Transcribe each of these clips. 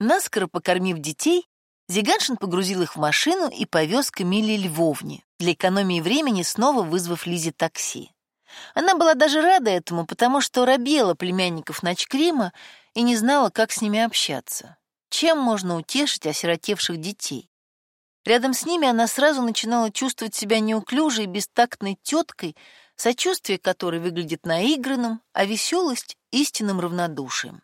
Наскоро покормив детей, Зиганшин погрузил их в машину и повез к Эмилии Львовне, для экономии времени снова вызвав Лизе такси. Она была даже рада этому, потому что робела племянников Начкрима и не знала, как с ними общаться. Чем можно утешить осиротевших детей? Рядом с ними она сразу начинала чувствовать себя неуклюжей, бестактной теткой, сочувствие которой выглядит наигранным, а веселость — истинным равнодушием.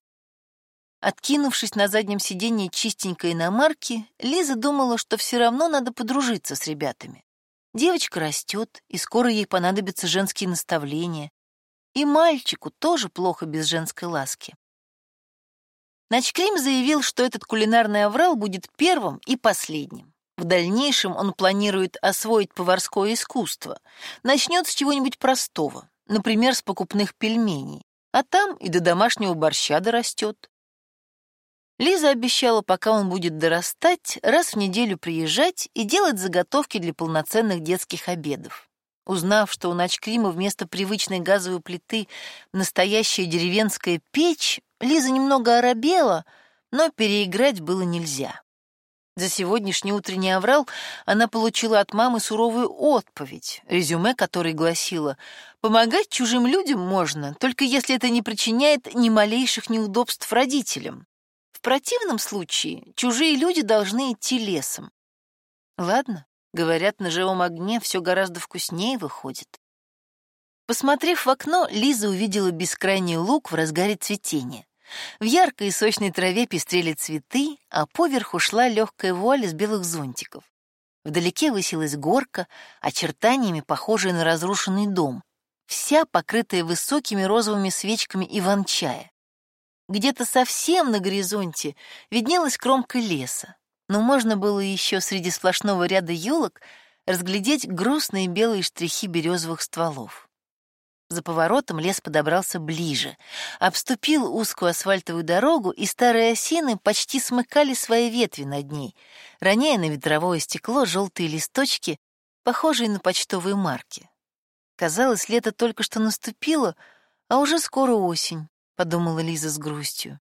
Откинувшись на заднем сиденье чистенькой иномарки, Лиза думала, что все равно надо подружиться с ребятами. Девочка растет, и скоро ей понадобятся женские наставления. И мальчику тоже плохо без женской ласки. Начкрим заявил, что этот кулинарный аврал будет первым и последним. В дальнейшем он планирует освоить поварское искусство. Начнет с чего-нибудь простого, например, с покупных пельменей, а там и до домашнего борща дорастет. Лиза обещала, пока он будет дорастать, раз в неделю приезжать и делать заготовки для полноценных детских обедов. Узнав, что у Начкрима вместо привычной газовой плиты настоящая деревенская печь, Лиза немного оробела, но переиграть было нельзя. За сегодняшний утренний аврал она получила от мамы суровую отповедь, резюме которой гласило «Помогать чужим людям можно, только если это не причиняет ни малейших неудобств родителям. Противном случае чужие люди должны идти лесом». Ладно, говорят, на живом огне все гораздо вкуснее выходит. Посмотрев в окно, Лиза увидела бескрайний луг в разгаре цветения. В яркой и сочной траве пестрели цветы, а поверху шла легкая вуаль из белых зонтиков. Вдалеке высилась горка, очертаниями похожая на разрушенный дом, вся покрытая высокими розовыми свечками иван-чая. Где-то совсем на горизонте виднелась кромка леса, но можно было еще среди сплошного ряда елок разглядеть грустные белые штрихи березовых стволов. За поворотом лес подобрался ближе, обступил узкую асфальтовую дорогу, и старые осины почти смыкали свои ветви над ней, роняя на ветровое стекло желтые листочки, похожие на почтовые марки. Казалось, лето только что наступило, а уже скоро осень, — подумала Лиза с грустью.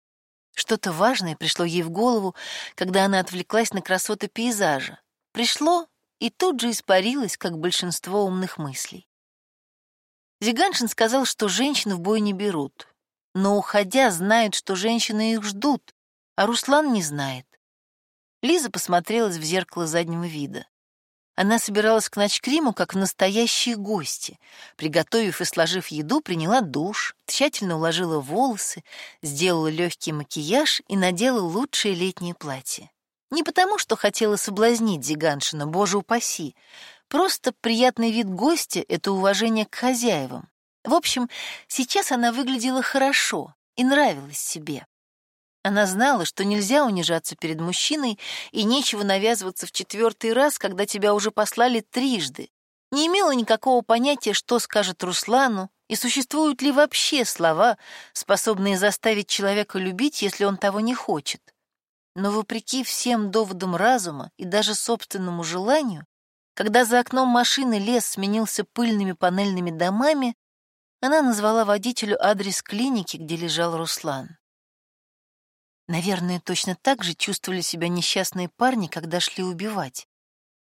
Что-то важное пришло ей в голову, когда она отвлеклась на красоты пейзажа. Пришло и тут же испарилось, как большинство умных мыслей. Зиганшин сказал, что женщин в бой не берут. Но, уходя, знают, что женщины их ждут, а Руслан не знает. Лиза посмотрелась в зеркало заднего вида. Она собиралась к ночкриму, как настоящие гости. Приготовив и сложив еду, приняла душ, тщательно уложила волосы, сделала легкий макияж и надела лучшее летнее платье. Не потому, что хотела соблазнить Зиганшина, боже упаси, Просто приятный вид гостя — это уважение к хозяевам. В общем, сейчас она выглядела хорошо и нравилась себе. Она знала, что нельзя унижаться перед мужчиной и нечего навязываться в четвертый раз, когда тебя уже послали трижды. Не имела никакого понятия, что скажет Руслану, и существуют ли вообще слова, способные заставить человека любить, если он того не хочет. Но вопреки всем доводам разума и даже собственному желанию, когда за окном машины лес сменился пыльными панельными домами, она назвала водителю адрес клиники, где лежал Руслан. Наверное, точно так же чувствовали себя несчастные парни, когда шли убивать,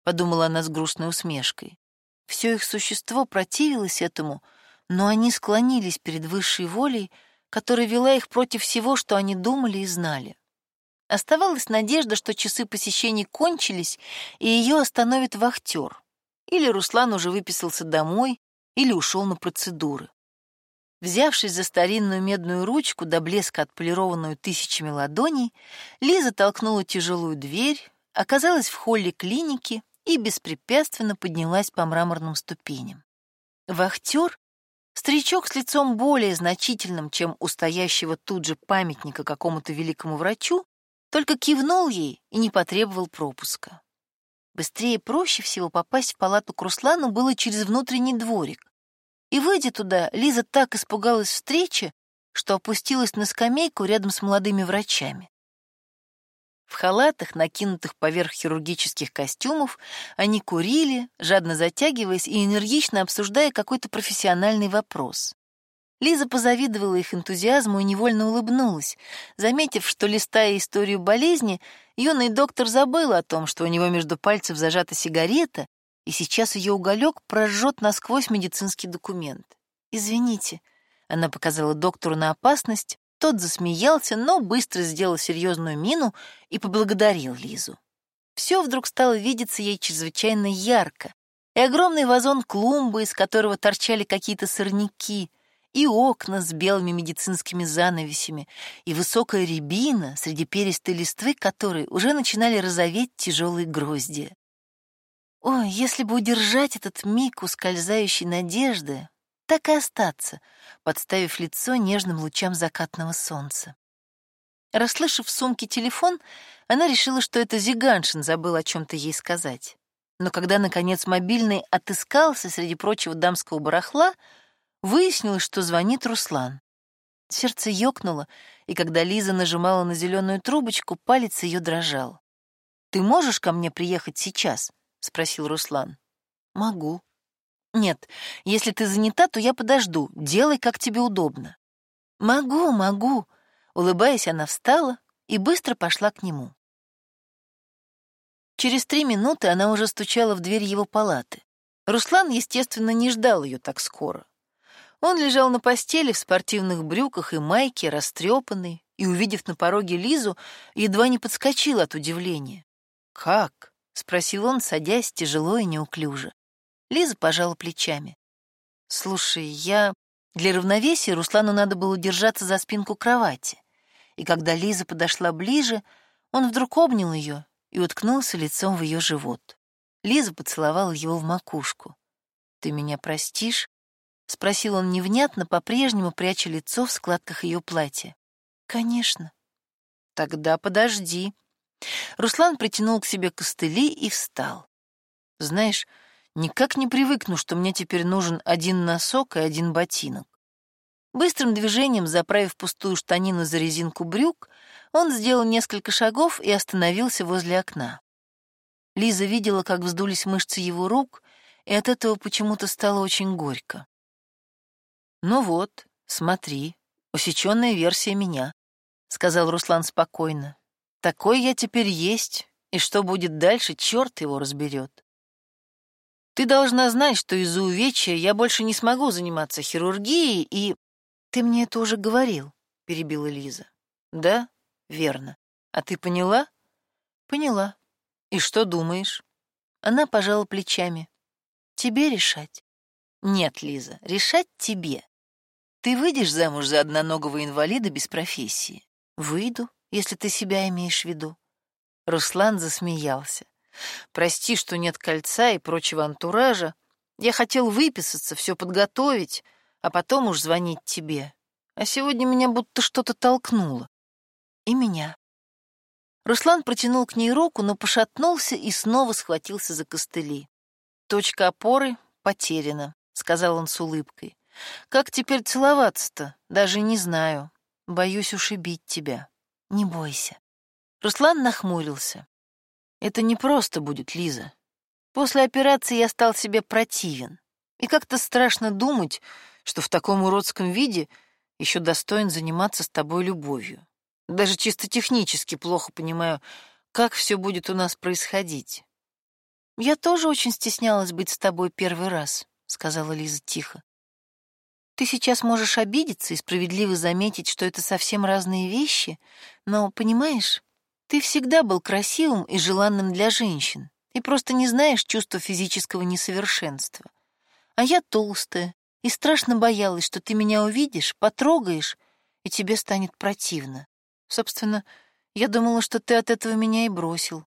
подумала она с грустной усмешкой. Все их существо противилось этому, но они склонились перед высшей волей, которая вела их против всего, что они думали и знали. Оставалась надежда, что часы посещений кончились, и ее остановит вахтер. Или Руслан уже выписался домой, или ушел на процедуры. Взявшись за старинную медную ручку до блеска отполированную тысячами ладоней, Лиза толкнула тяжелую дверь, оказалась в холле клиники и беспрепятственно поднялась по мраморным ступеням. Вахтер, старичок с лицом более значительным, чем у стоящего тут же памятника какому-то великому врачу, только кивнул ей и не потребовал пропуска. Быстрее и проще всего попасть в палату к Руслану было через внутренний дворик. И, выйдя туда, Лиза так испугалась встречи, что опустилась на скамейку рядом с молодыми врачами. В халатах, накинутых поверх хирургических костюмов, они курили, жадно затягиваясь и энергично обсуждая какой-то профессиональный вопрос. Лиза позавидовала их энтузиазму и невольно улыбнулась, заметив, что, листая историю болезни, юный доктор забыл о том, что у него между пальцев зажата сигарета, и сейчас ее уголек прожжет насквозь медицинский документ. «Извините», — она показала доктору на опасность, тот засмеялся, но быстро сделал серьезную мину и поблагодарил Лизу. Все вдруг стало видеться ей чрезвычайно ярко, и огромный вазон клумбы, из которого торчали какие-то сорняки, и окна с белыми медицинскими занавесями, и высокая рябина, среди перистой листвы которой уже начинали розоветь тяжелые гроздья. Ой, если бы удержать этот миг ускользающей надежды, так и остаться, подставив лицо нежным лучам закатного солнца. Расслышав в сумке телефон, она решила, что это Зиганшин забыл о чем-то ей сказать. Но когда, наконец, мобильный отыскался среди прочего дамского барахла, Выяснилось, что звонит Руслан. Сердце ёкнуло, и когда Лиза нажимала на зеленую трубочку, палец ее дрожал. «Ты можешь ко мне приехать сейчас?» — спросил Руслан. «Могу». «Нет, если ты занята, то я подожду. Делай, как тебе удобно». «Могу, могу». Улыбаясь, она встала и быстро пошла к нему. Через три минуты она уже стучала в дверь его палаты. Руслан, естественно, не ждал ее так скоро. Он лежал на постели в спортивных брюках и майке, растрепанный, и, увидев на пороге Лизу, едва не подскочил от удивления. «Как?» — спросил он, садясь тяжело и неуклюже. Лиза пожала плечами. «Слушай, я...» Для равновесия Руслану надо было держаться за спинку кровати. И когда Лиза подошла ближе, он вдруг обнял ее и уткнулся лицом в ее живот. Лиза поцеловала его в макушку. «Ты меня простишь?» — спросил он невнятно, по-прежнему пряча лицо в складках ее платья. «Конечно». «Тогда подожди». Руслан притянул к себе костыли и встал. «Знаешь, никак не привыкну, что мне теперь нужен один носок и один ботинок». Быстрым движением, заправив пустую штанину за резинку брюк, он сделал несколько шагов и остановился возле окна. Лиза видела, как вздулись мышцы его рук, и от этого почему-то стало очень горько. «Ну вот, смотри, усеченная версия меня», — сказал Руслан спокойно. «Такой я теперь есть, и что будет дальше, черт его разберет. Ты должна знать, что из-за увечья я больше не смогу заниматься хирургией, и...» «Ты мне это уже говорил», — перебила Лиза. «Да, верно. А ты поняла?» «Поняла. И что думаешь?» Она пожала плечами. «Тебе решать». «Нет, Лиза, решать тебе. Ты выйдешь замуж за одноногого инвалида без профессии? Выйду, если ты себя имеешь в виду. Руслан засмеялся. Прости, что нет кольца и прочего антуража. Я хотел выписаться, все подготовить, а потом уж звонить тебе. А сегодня меня будто что-то толкнуло. И меня. Руслан протянул к ней руку, но пошатнулся и снова схватился за костыли. Точка опоры потеряна, сказал он с улыбкой. Как теперь целоваться-то? Даже не знаю. Боюсь ушибить тебя. Не бойся. Руслан нахмурился. Это не просто будет, Лиза. После операции я стал себе противен. И как-то страшно думать, что в таком уродском виде еще достоин заниматься с тобой любовью. Даже чисто технически плохо понимаю, как все будет у нас происходить. Я тоже очень стеснялась быть с тобой первый раз, сказала Лиза тихо. Ты сейчас можешь обидеться и справедливо заметить, что это совсем разные вещи, но, понимаешь, ты всегда был красивым и желанным для женщин, и просто не знаешь чувства физического несовершенства. А я толстая и страшно боялась, что ты меня увидишь, потрогаешь, и тебе станет противно. Собственно, я думала, что ты от этого меня и бросил.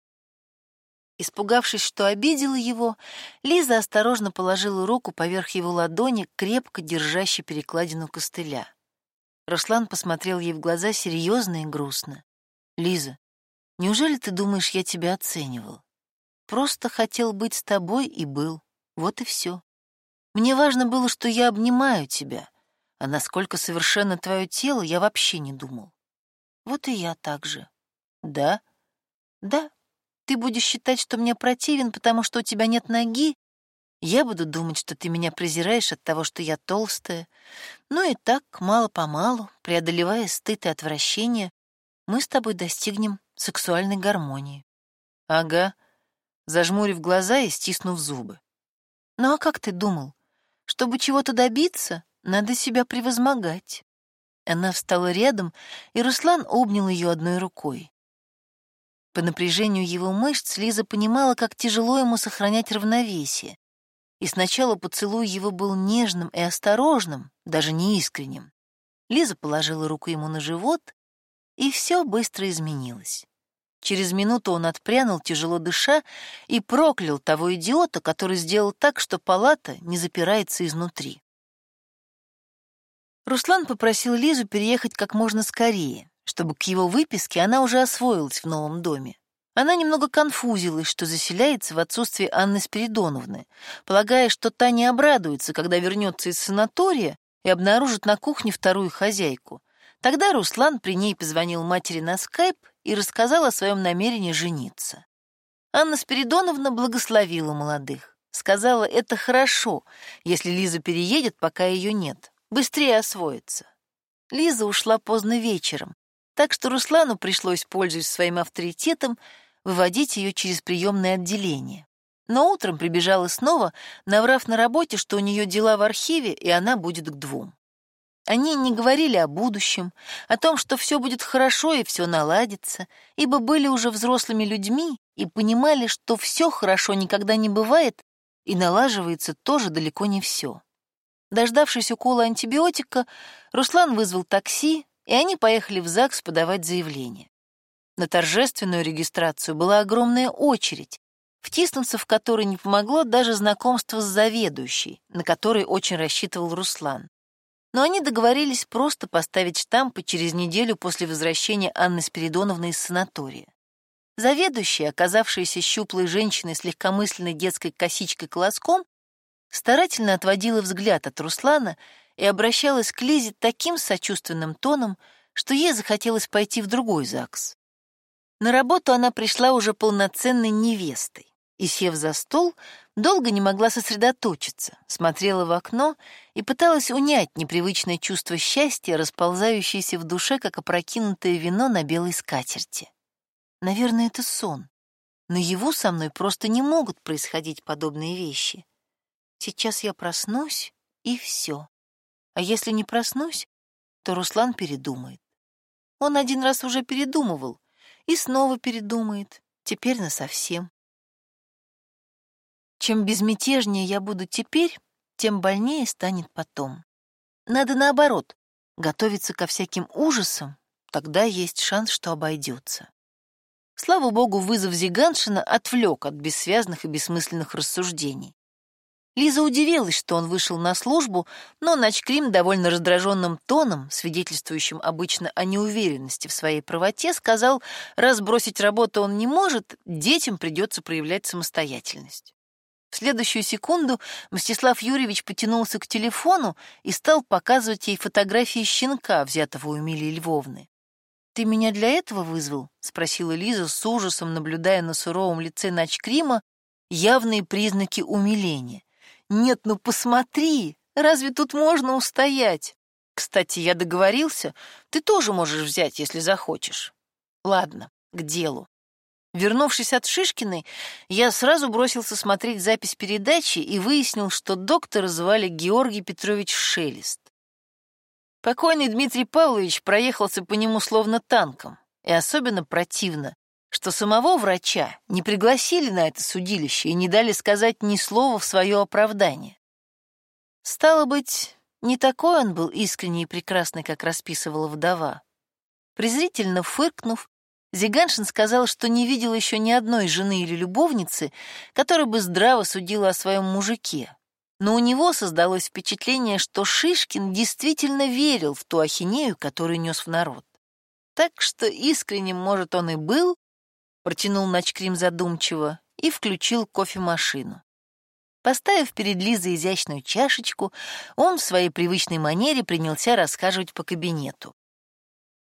Испугавшись, что обидела его, Лиза осторожно положила руку поверх его ладони, крепко держащей перекладину костыля. Руслан посмотрел ей в глаза серьезно и грустно. «Лиза, неужели ты думаешь, я тебя оценивал? Просто хотел быть с тобой и был. Вот и все. Мне важно было, что я обнимаю тебя, а насколько совершенно твое тело, я вообще не думал. Вот и я так же. Да? Да, ты будешь считать, что мне противен, потому что у тебя нет ноги, Я буду думать, что ты меня презираешь от того, что я толстая. Ну и так, мало-помалу, преодолевая стыд и отвращение, мы с тобой достигнем сексуальной гармонии. Ага, зажмурив глаза и стиснув зубы. Ну а как ты думал? Чтобы чего-то добиться, надо себя превозмогать. Она встала рядом, и Руслан обнял ее одной рукой. По напряжению его мышц Лиза понимала, как тяжело ему сохранять равновесие. И сначала поцелуй его был нежным и осторожным, даже неискренним. Лиза положила руку ему на живот, и все быстро изменилось. Через минуту он отпрянул, тяжело дыша, и проклял того идиота, который сделал так, что палата не запирается изнутри. Руслан попросил Лизу переехать как можно скорее, чтобы к его выписке она уже освоилась в новом доме. Она немного конфузилась, что заселяется в отсутствие Анны Спиридоновны, полагая, что та не обрадуется, когда вернется из санатория и обнаружит на кухне вторую хозяйку. Тогда Руслан при ней позвонил матери на скайп и рассказал о своем намерении жениться. Анна Спиридоновна благословила молодых. Сказала, это хорошо, если Лиза переедет, пока ее нет. Быстрее освоится. Лиза ушла поздно вечером, так что Руслану пришлось, пользуясь своим авторитетом, выводить ее через приемное отделение. Но утром прибежала снова, наврав на работе, что у нее дела в архиве, и она будет к двум. Они не говорили о будущем, о том, что все будет хорошо и все наладится, ибо были уже взрослыми людьми и понимали, что все хорошо никогда не бывает и налаживается тоже далеко не все. Дождавшись укола антибиотика, Руслан вызвал такси, и они поехали в ЗАГС подавать заявление. На торжественную регистрацию была огромная очередь, втиснуться в которой не помогло даже знакомство с заведующей, на который очень рассчитывал Руслан но они договорились просто поставить штампы через неделю после возвращения Анны Спиридоновны из санатория. Заведующая, оказавшаяся щуплой женщиной с легкомысленной детской косичкой-колоском, старательно отводила взгляд от Руслана и обращалась к Лизе таким сочувственным тоном, что ей захотелось пойти в другой ЗАГС. На работу она пришла уже полноценной невестой и, сев за стол, долго не могла сосредоточиться, смотрела в окно и пыталась унять непривычное чувство счастья, расползающееся в душе, как опрокинутое вино на белой скатерти. Наверное, это сон. но его со мной просто не могут происходить подобные вещи. Сейчас я проснусь, и все. А если не проснусь, то Руслан передумает. Он один раз уже передумывал и снова передумает, теперь насовсем. Чем безмятежнее я буду теперь, тем больнее станет потом. Надо наоборот, готовиться ко всяким ужасам, тогда есть шанс, что обойдется. Слава богу, вызов Зиганшина отвлек от бессвязных и бессмысленных рассуждений. Лиза удивилась, что он вышел на службу, но Начкрим довольно раздраженным тоном, свидетельствующим обычно о неуверенности в своей правоте, сказал, раз бросить работу он не может, детям придется проявлять самостоятельность. В следующую секунду Мстислав Юрьевич потянулся к телефону и стал показывать ей фотографии щенка, взятого у Эмилии Львовны. «Ты меня для этого вызвал?» — спросила Лиза с ужасом, наблюдая на суровом лице Начкрима явные признаки умиления. «Нет, ну посмотри! Разве тут можно устоять? Кстати, я договорился, ты тоже можешь взять, если захочешь. Ладно, к делу. Вернувшись от Шишкиной, я сразу бросился смотреть запись передачи и выяснил, что доктора звали Георгий Петрович Шелест. Покойный Дмитрий Павлович проехался по нему словно танком, и особенно противно, что самого врача не пригласили на это судилище и не дали сказать ни слова в свое оправдание. Стало быть, не такой он был искренний и прекрасный, как расписывала вдова. Презрительно фыркнув, Зиганшин сказал, что не видел еще ни одной жены или любовницы, которая бы здраво судила о своем мужике. Но у него создалось впечатление, что Шишкин действительно верил в ту ахинею, которую нес в народ. Так что искренним, может, он и был, протянул Начкрим задумчиво и включил кофемашину. Поставив перед Лизой изящную чашечку, он в своей привычной манере принялся рассказывать по кабинету.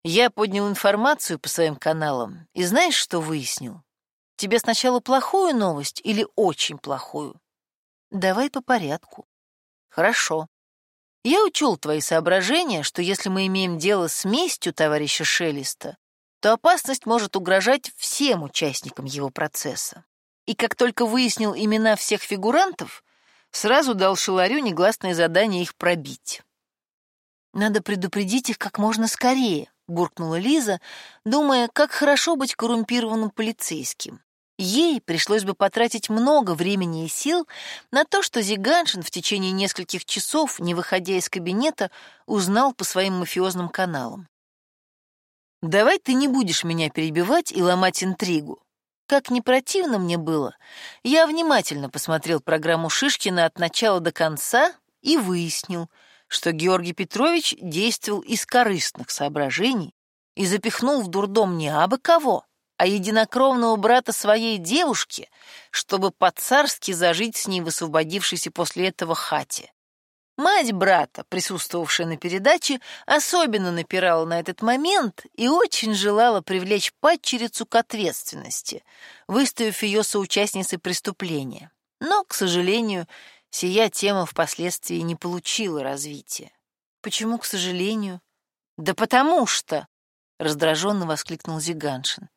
Я поднял информацию по своим каналам, и знаешь, что выяснил? Тебе сначала плохую новость или очень плохую? Давай по порядку. Хорошо. Я учел твои соображения, что если мы имеем дело с местью товарища Шелеста, то опасность может угрожать всем участникам его процесса. И как только выяснил имена всех фигурантов, сразу дал Шеларю негласное задание их пробить. «Надо предупредить их как можно скорее», — буркнула Лиза, думая, как хорошо быть коррумпированным полицейским. Ей пришлось бы потратить много времени и сил на то, что Зиганшин в течение нескольких часов, не выходя из кабинета, узнал по своим мафиозным каналам. «Давай ты не будешь меня перебивать и ломать интригу. Как не противно мне было, я внимательно посмотрел программу Шишкина от начала до конца и выяснил, что Георгий Петрович действовал из корыстных соображений и запихнул в дурдом не абы кого, а единокровного брата своей девушки, чтобы по-царски зажить с ней в освободившейся после этого хате. Мать брата, присутствовавшая на передаче, особенно напирала на этот момент и очень желала привлечь падчерицу к ответственности, выставив ее соучастницей преступления. Но, к сожалению, сия тема впоследствии не получила развития. Почему, к сожалению? Да потому что, раздраженно воскликнул Зиганшин.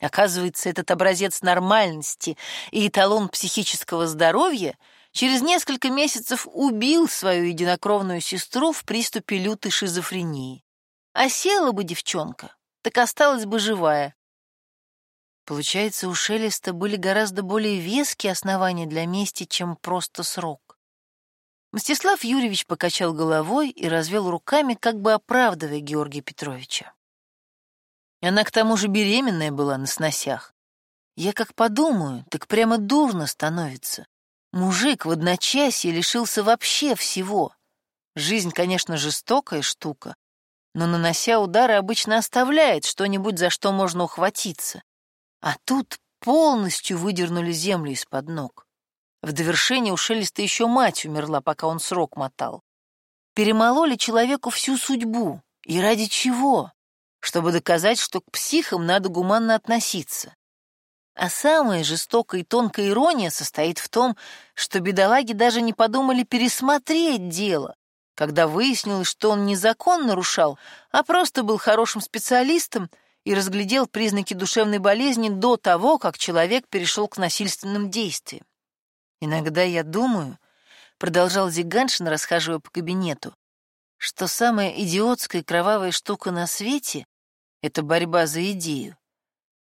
Оказывается, этот образец нормальности и эталон психического здоровья через несколько месяцев убил свою единокровную сестру в приступе лютой шизофрении. А села бы девчонка, так осталась бы живая. Получается, у Шелеста были гораздо более веские основания для мести, чем просто срок. Мстислав Юрьевич покачал головой и развел руками, как бы оправдывая Георгия Петровича. Она к тому же беременная была на сносях. Я как подумаю, так прямо дурно становится. Мужик в одночасье лишился вообще всего. Жизнь, конечно, жестокая штука, но, нанося удары, обычно оставляет что-нибудь, за что можно ухватиться. А тут полностью выдернули землю из-под ног. В довершение у Шелеста еще мать умерла, пока он срок мотал. Перемололи человеку всю судьбу. И ради чего? чтобы доказать, что к психам надо гуманно относиться. А самая жестокая и тонкая ирония состоит в том, что бедолаги даже не подумали пересмотреть дело, когда выяснилось, что он не закон нарушал, а просто был хорошим специалистом и разглядел признаки душевной болезни до того, как человек перешел к насильственным действиям. Иногда я думаю, продолжал Зиганшин, расхаживая по кабинету, что самая идиотская кровавая штука на свете это борьба за идею.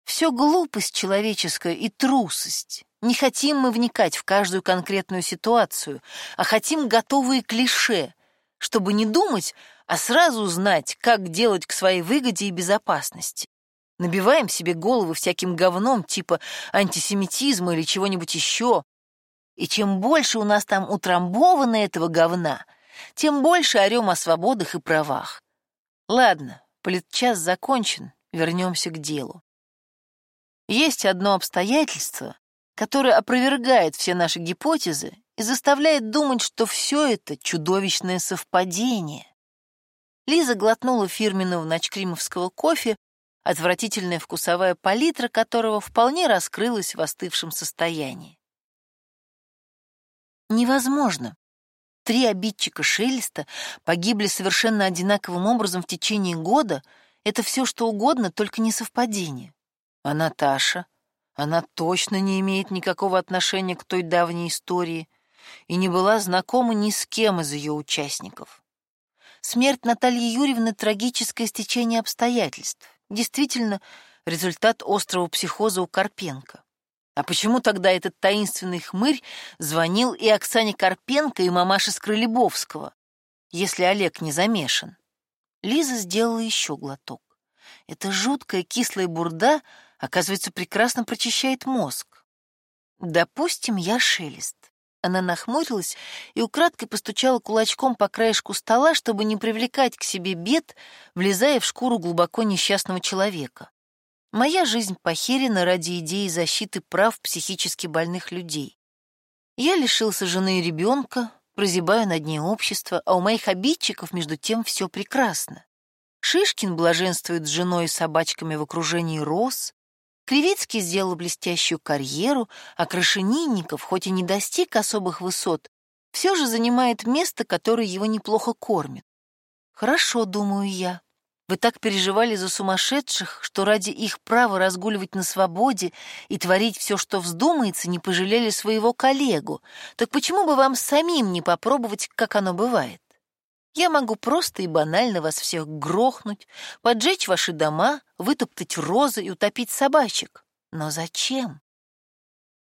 Все глупость человеческая и трусость. Не хотим мы вникать в каждую конкретную ситуацию, а хотим готовые клише, чтобы не думать, а сразу знать, как делать к своей выгоде и безопасности. Набиваем себе головы всяким говном типа антисемитизма или чего-нибудь еще. И чем больше у нас там утрамбовано этого говна, тем больше орем о свободах и правах. Ладно, Политчас закончен, вернемся к делу. Есть одно обстоятельство, которое опровергает все наши гипотезы и заставляет думать, что все это чудовищное совпадение. Лиза глотнула фирменного ночкримовского кофе, отвратительная вкусовая палитра которого вполне раскрылась в остывшем состоянии. Невозможно, Три обидчика Шелеста погибли совершенно одинаковым образом в течение года. Это все что угодно, только не совпадение. А Наташа? Она точно не имеет никакого отношения к той давней истории и не была знакома ни с кем из ее участников. Смерть Натальи Юрьевны — трагическое стечение обстоятельств. Действительно, результат острого психоза у Карпенко. А почему тогда этот таинственный хмырь звонил и Оксане Карпенко, и мамаше Скрылебовского, если Олег не замешан? Лиза сделала еще глоток. Эта жуткая кислая бурда, оказывается, прекрасно прочищает мозг. Допустим, я шелест. Она нахмурилась и украдкой постучала кулачком по краешку стола, чтобы не привлекать к себе бед, влезая в шкуру глубоко несчастного человека. Моя жизнь похерена ради идеи защиты прав психически больных людей. Я лишился жены и ребенка, прозябаю на дне общества, а у моих обидчиков, между тем, все прекрасно. Шишкин блаженствует с женой и собачками в окружении роз, Кривицкий сделал блестящую карьеру, а Крашенинников, хоть и не достиг особых высот, все же занимает место, которое его неплохо кормит. Хорошо, думаю я. Вы так переживали за сумасшедших, что ради их права разгуливать на свободе и творить все, что вздумается, не пожалели своего коллегу. Так почему бы вам самим не попробовать, как оно бывает? Я могу просто и банально вас всех грохнуть, поджечь ваши дома, вытоптать розы и утопить собачек. Но зачем?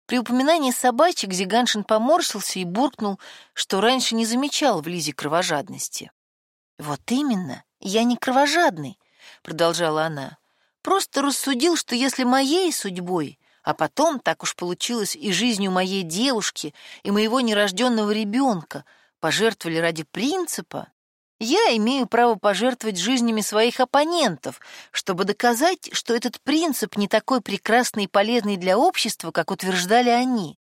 При упоминании собачек Зиганшин поморщился и буркнул, что раньше не замечал в Лизе кровожадности. «Вот именно, я не кровожадный», — продолжала она. «Просто рассудил, что если моей судьбой, а потом так уж получилось и жизнью моей девушки, и моего нерожденного ребенка, пожертвовали ради принципа, я имею право пожертвовать жизнями своих оппонентов, чтобы доказать, что этот принцип не такой прекрасный и полезный для общества, как утверждали они.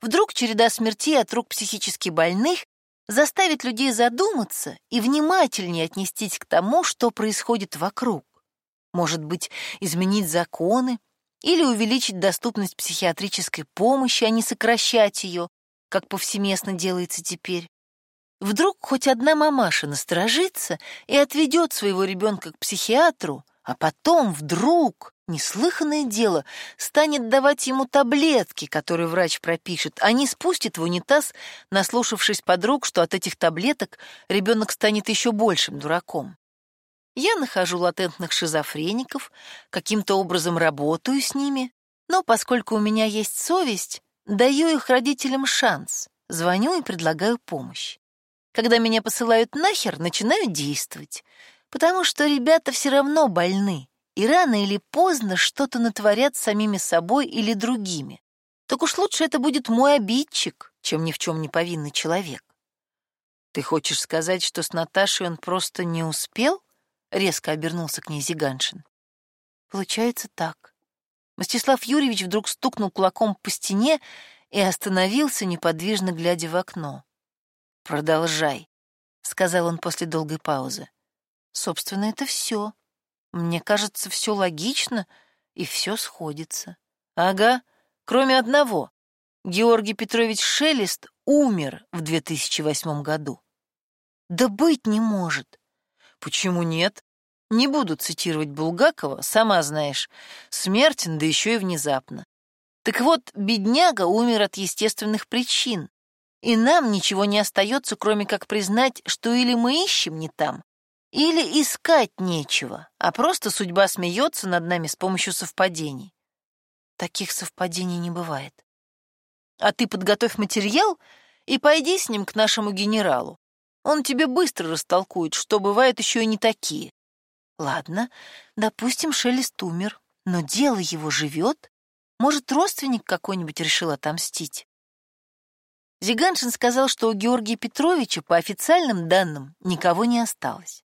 Вдруг череда смертей от рук психически больных заставит людей задуматься и внимательнее отнестись к тому, что происходит вокруг. Может быть, изменить законы или увеличить доступность психиатрической помощи, а не сокращать ее, как повсеместно делается теперь. Вдруг хоть одна мамаша насторожится и отведет своего ребенка к психиатру, а потом вдруг, неслыханное дело, станет давать ему таблетки, которые врач пропишет, а не спустит в унитаз, наслушавшись подруг, что от этих таблеток ребенок станет еще большим дураком. Я нахожу латентных шизофреников, каким-то образом работаю с ними, но поскольку у меня есть совесть, даю их родителям шанс, звоню и предлагаю помощь. Когда меня посылают нахер, начинаю действовать, потому что ребята все равно больны, и рано или поздно что-то натворят самими собой или другими. Так уж лучше это будет мой обидчик, чем ни в чем не повинный человек. Ты хочешь сказать, что с Наташей он просто не успел? Резко обернулся к ней Зиганшин. Получается так. Мстислав Юрьевич вдруг стукнул кулаком по стене и остановился, неподвижно глядя в окно. «Продолжай», — сказал он после долгой паузы. «Собственно, это все. Мне кажется, все логично и все сходится». «Ага, кроме одного. Георгий Петрович Шелест умер в 2008 году». «Да быть не может». «Почему нет? Не буду цитировать Булгакова, сама знаешь. Смертен, да еще и внезапно. Так вот, бедняга умер от естественных причин, и нам ничего не остается, кроме как признать, что или мы ищем не там, или искать нечего, а просто судьба смеется над нами с помощью совпадений. Таких совпадений не бывает. А ты подготовь материал и пойди с ним к нашему генералу. Он тебе быстро растолкует, что бывают еще и не такие. Ладно, допустим, Шелест умер, но дело его живет. Может, родственник какой-нибудь решил отомстить? Зиганшин сказал, что у Георгия Петровича, по официальным данным, никого не осталось.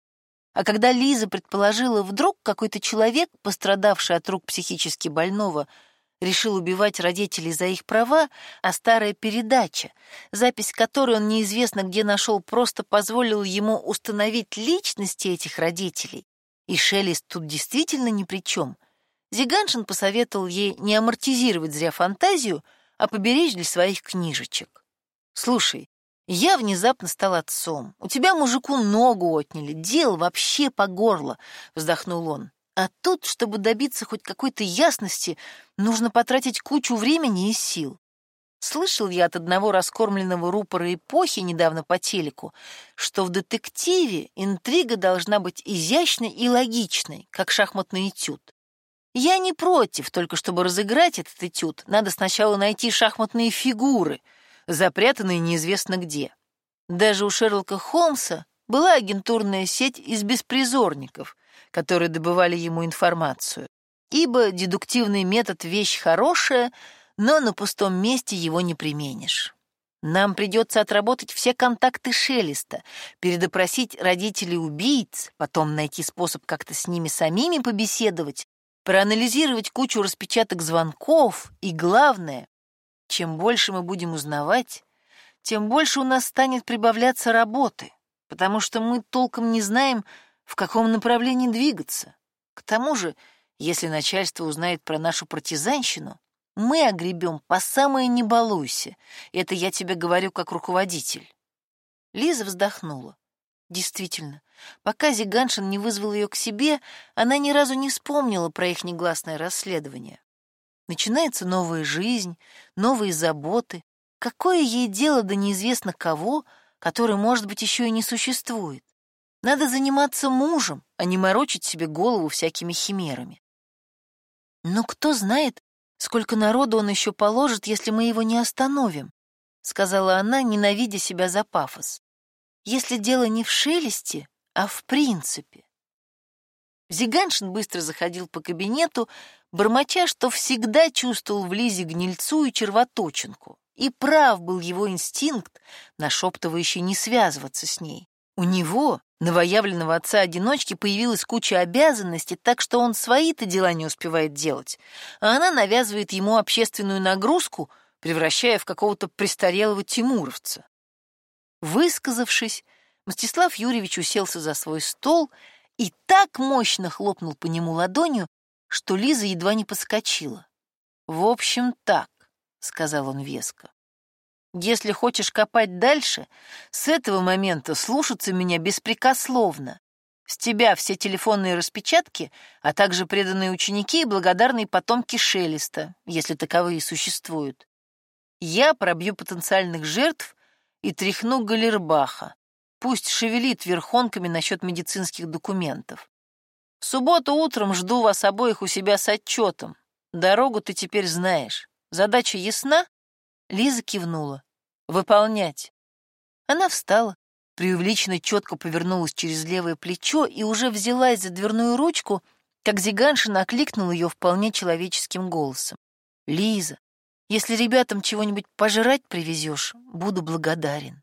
А когда Лиза предположила, вдруг какой-то человек, пострадавший от рук психически больного, решил убивать родителей за их права, а старая передача, запись которой он неизвестно где нашел, просто позволила ему установить личности этих родителей, и Шелест тут действительно ни при чем, Зиганшин посоветовал ей не амортизировать зря фантазию, а поберечь для своих книжечек. Слушай, я внезапно стал отцом. У тебя мужику ногу отняли, дел вообще по горло, вздохнул он. А тут, чтобы добиться хоть какой-то ясности, нужно потратить кучу времени и сил. Слышал я от одного раскормленного рупора эпохи недавно по телеку, что в детективе интрига должна быть изящной и логичной, как шахматный этюд. Я не против, только чтобы разыграть этот этюд, надо сначала найти шахматные фигуры — запрятанные неизвестно где. Даже у Шерлока Холмса была агентурная сеть из беспризорников, которые добывали ему информацию. Ибо дедуктивный метод — вещь хорошая, но на пустом месте его не применишь. Нам придется отработать все контакты Шелеста, передопросить родителей убийц, потом найти способ как-то с ними самими побеседовать, проанализировать кучу распечаток звонков и, главное, чем больше мы будем узнавать, тем больше у нас станет прибавляться работы, потому что мы толком не знаем, в каком направлении двигаться. К тому же Если начальство узнает про нашу партизанщину, мы огребем по самое не балуйся. Это я тебе говорю как руководитель. Лиза вздохнула. Действительно, пока Зиганшин не вызвал ее к себе, она ни разу не вспомнила про их негласное расследование. Начинается новая жизнь, новые заботы. Какое ей дело до неизвестно кого, который, может быть, еще и не существует? Надо заниматься мужем, а не морочить себе голову всякими химерами. Но кто знает, сколько народу он еще положит, если мы его не остановим, сказала она, ненавидя себя за пафос. Если дело не в шелесте, а в принципе. Зиганшин быстро заходил по кабинету, бормоча, что всегда чувствовал в Лизе гнильцу и червоточинку. И прав был его инстинкт, нашептывающий не связываться с ней. У него, новоявленного отца-одиночки, появилась куча обязанностей, так что он свои-то дела не успевает делать, а она навязывает ему общественную нагрузку, превращая в какого-то престарелого тимуровца. Высказавшись, Мстислав Юрьевич уселся за свой стол и так мощно хлопнул по нему ладонью, что Лиза едва не подскочила. «В общем, так», — сказал он веско. «Если хочешь копать дальше, с этого момента слушаться меня беспрекословно. С тебя все телефонные распечатки, а также преданные ученики и благодарные потомки Шелеста, если таковые существуют. Я пробью потенциальных жертв и тряхну Галербаха. Пусть шевелит верхонками насчет медицинских документов. В субботу утром жду вас обоих у себя с отчетом. Дорогу ты теперь знаешь. Задача ясна?» Лиза кивнула. «Выполнять». Она встала, преувеличенно четко повернулась через левое плечо и уже взялась за дверную ручку, как Зиганшин окликнул ее вполне человеческим голосом. «Лиза, если ребятам чего-нибудь пожрать привезешь, буду благодарен.